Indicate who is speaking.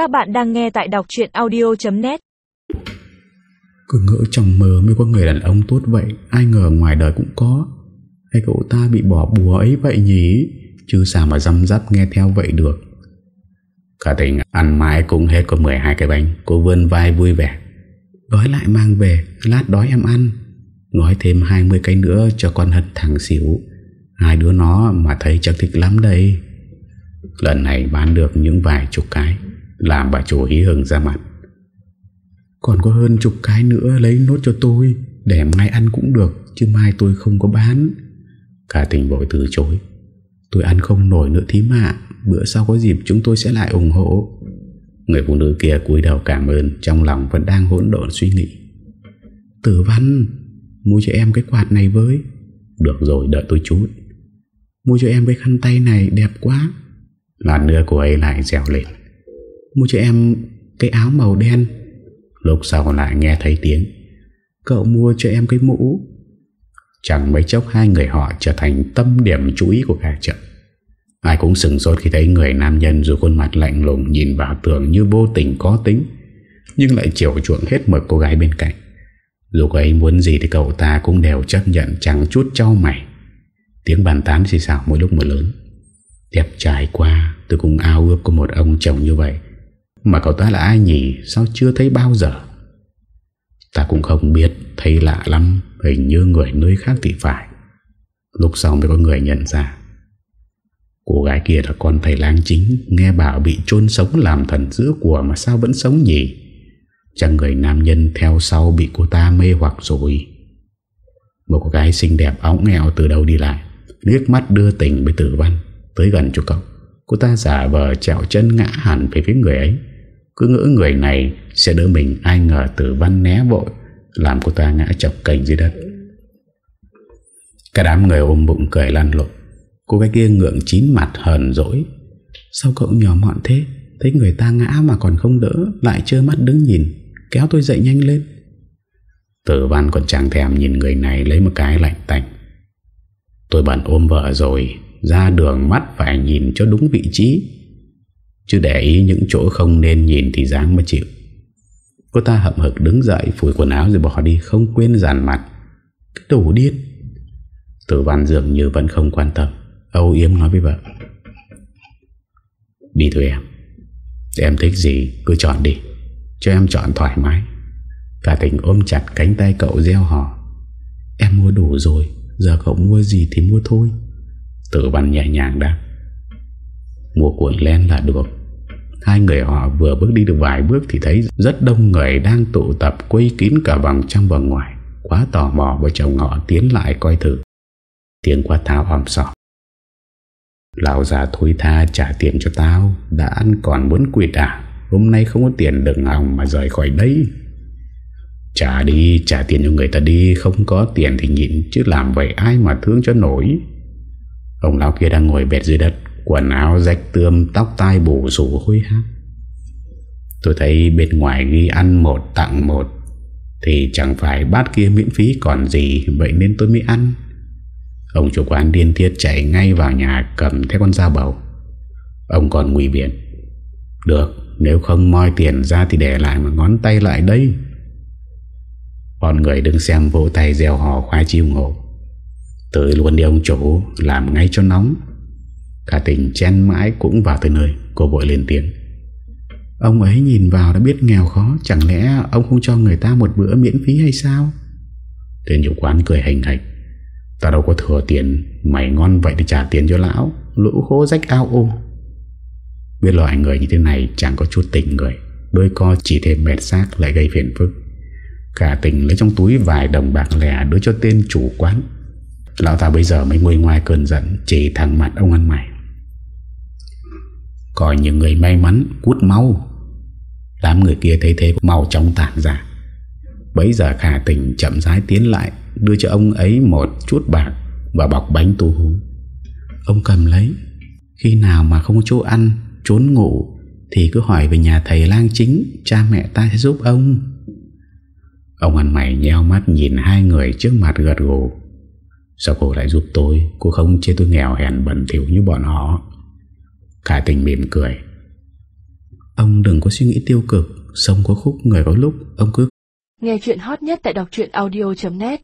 Speaker 1: Các bạn đang nghe tại đọc chuyện audio.net
Speaker 2: Cứ ngỡ trong mơ mới có người đàn ông tốt vậy, Ai ngờ ngoài đời cũng có. Hay cậu ta bị bỏ bùa ấy vậy nhỉ? Chứ sao mà dăm dắp nghe theo vậy được. Cả tình ăn mãi cũng hết có 12 cái bánh, Cô vươn vai vui vẻ. Gói lại mang về, Lát đói em ăn. Gói thêm 20 cái nữa cho con hận thằng xỉu. Hai đứa nó mà thấy chắc thích lắm đây. Lần này bán được những vài chục cái. Làm bà chủ hí hừng ra mặt. Còn có hơn chục cái nữa Lấy nốt cho tôi, Để mai ăn cũng được, Chứ mai tôi không có bán. Cả tình vội từ chối. Tôi ăn không nổi nữa thím ạ, Bữa sau có dịp chúng tôi sẽ lại ủng hộ. Người phụ nữ kia cúi đầu cảm ơn, Trong lòng vẫn đang hỗn độn suy nghĩ. Tử văn, Mua cho em cái quạt này với. Được rồi, đợi tôi chút. Mua cho em cái khăn tay này, đẹp quá. Làn nữa cô ấy lại dẻo lên. Mua cho em cái áo màu đen. Lúc sau lại nghe thấy tiếng. Cậu mua cho em cái mũ. Chẳng mấy chốc hai người họ trở thành tâm điểm chú ý của cả chợ. Ai cũng sừng sốt khi thấy người nam nhân Dù khuôn mặt lạnh lùng nhìn vào tường như vô tình có tính Nhưng lại chiều chuộng hết mực cô gái bên cạnh. Dù cô ấy muốn gì thì cậu ta cũng đều chấp nhận chẳng chút trao mày. Tiếng bàn tán xì xào mỗi lúc một lớn. Đẹp trải qua Tôi cũng ao ước có một ông chồng như vậy mà cậu ta là ai nhỉ? Sao chưa thấy bao giờ? Ta cũng không biết, Thấy lạ lắm. Hình như người nơi khác thì phải. Lúc sau mới có người nhận ra. Cô gái kia là con thầy lang chính. Nghe bảo bị chôn sống làm thần giữa của Mà sao vẫn sống nhỉ? Chẳng người nam nhân theo sau Bị cô ta mê hoặc rồi. Một cô gái xinh đẹp óng nghèo từ đâu đi lại, Liếc mắt đưa tình với tử văn. Tới gần chỗ cậu, Cô ta giả vờ chẹo chân ngã hẳn về phía người ấy. Cứ ngỡ người này Sẽ đỡ mình, ai ngờ tử văn né vội, Làm cô ta ngã chọc cành dưới đất. Cả đám người ôm bụng cười lăn lộn. Cô gái kia ngượng chín mặt hờn dỗi. Sao cậu nhỏ mọn thế? Thấy người ta ngã mà còn không đỡ, Lại trơ mắt đứng nhìn. Kéo tôi dậy nhanh lên. Tử văn còn chẳng thèm nhìn người này Lấy một cái lạnh tành Tôi bận ôm vợ rồi, Ra đường mắt phải nhìn cho đúng vị trí. Chứ để ý những chỗ không nên nhìn Thì dáng mà chịu. Cô ta hậm hực đứng dậy, Phủi quần áo rồi bỏ đi, Không quên giàn mặt. Cái đồ điên. Tử văn dường như vẫn không quan tâm. Âu Yếm nói với vợ. Đi thôi em. Em thích gì, cứ chọn đi. Cho em chọn thoải mái. Cả tình ôm chặt cánh tay cậu gieo hò. Em mua đủ rồi, Giờ cậu mua gì thì mua thôi. Tử văn nhẹ nhàng đáp. Mua cuộn len là được. Hai người họ vừa bước đi được vài bước Thì thấy rất đông người đang tụ tập Quây kín cả vòng trong và ngoài. Quá tò mò, vợ chồng họ tiến lại coi thử. Tiếng qua tháo hòm sọ Lão già thối tha trả tiền cho tao, Đã ăn còn muốn quỵt à? Hôm nay không có tiền đừng hòng mà rời khỏi đây. Trả đi, Trả tiền cho người ta đi, Không có tiền thì nhịn, Chứ làm vậy ai mà thương cho nổi? Ông lão kia đang ngồi bệt dưới đất Quần áo rách tươm, Tóc tai bù rủ hôi hát Tôi thấy bên ngoài ghi ăn một, tặng một, Thì chẳng phải bát kia miễn phí còn gì, Vậy nên tôi mới ăn. Ông chủ quán điên thiết chạy ngay vào nhà Cầm theo con dao bầu. Ông còn nguy biện, Được, nếu không moi tiền ra Thì để lại một ngón tay lại đây. Bọn người đứng xem vỗ tay gieo hò khoai chiêu ngộ. Tới luôn đi ông chủ, Làm ngay cho nóng. Cả tình chen mãi cũng vào tới nơi, Cô vội lên tiếng. Ông ấy nhìn vào đã biết nghèo khó, Chẳng lẽ ông không cho người ta một bữa miễn phí hay sao? Tên chủ quán cười hành hạch. Ta đâu có thừa tiền, Mày ngon vậy thì trả tiền cho lão, Lũ khô rách ao ô. Biết loại người như thế này chẳng có chút tình người, Đôi co chỉ thêm mệt xác lại gây phiền phức. Cả tình lấy trong túi vài đồng bạc lẻ Đưa cho tên chủ quán. Lão ta bây giờ mới ngồi ngoài cơn giận, Chỉ thẳng mặt ông ăn mày. Coi những người may mắn Cút mau Đám người kia thấy thế, mau chóng tản ra. Bấy giờ khả tình chậm rãi tiến lại, Đưa cho ông ấy một chút bạc Và bọc bánh tu hú. Ông cầm lấy. Khi nào mà không có chỗ ăn, Trốn ngủ, Thì cứ hỏi về nhà thầy lang chính, Cha mẹ ta sẽ giúp ông. Ông ăn mày nheo mắt nhìn hai người trước mặt gật gù. Sao cô lại giúp tôi? Cô không chê tôi nghèo hèn bẩn thiểu như bọn họ. Cả tình mỉm cười. Ông đừng có suy nghĩ tiêu cực Sống có khúc người có lúc Ông cứ
Speaker 3: Nghe chuyện hot nhất tại đọc truyện audio.net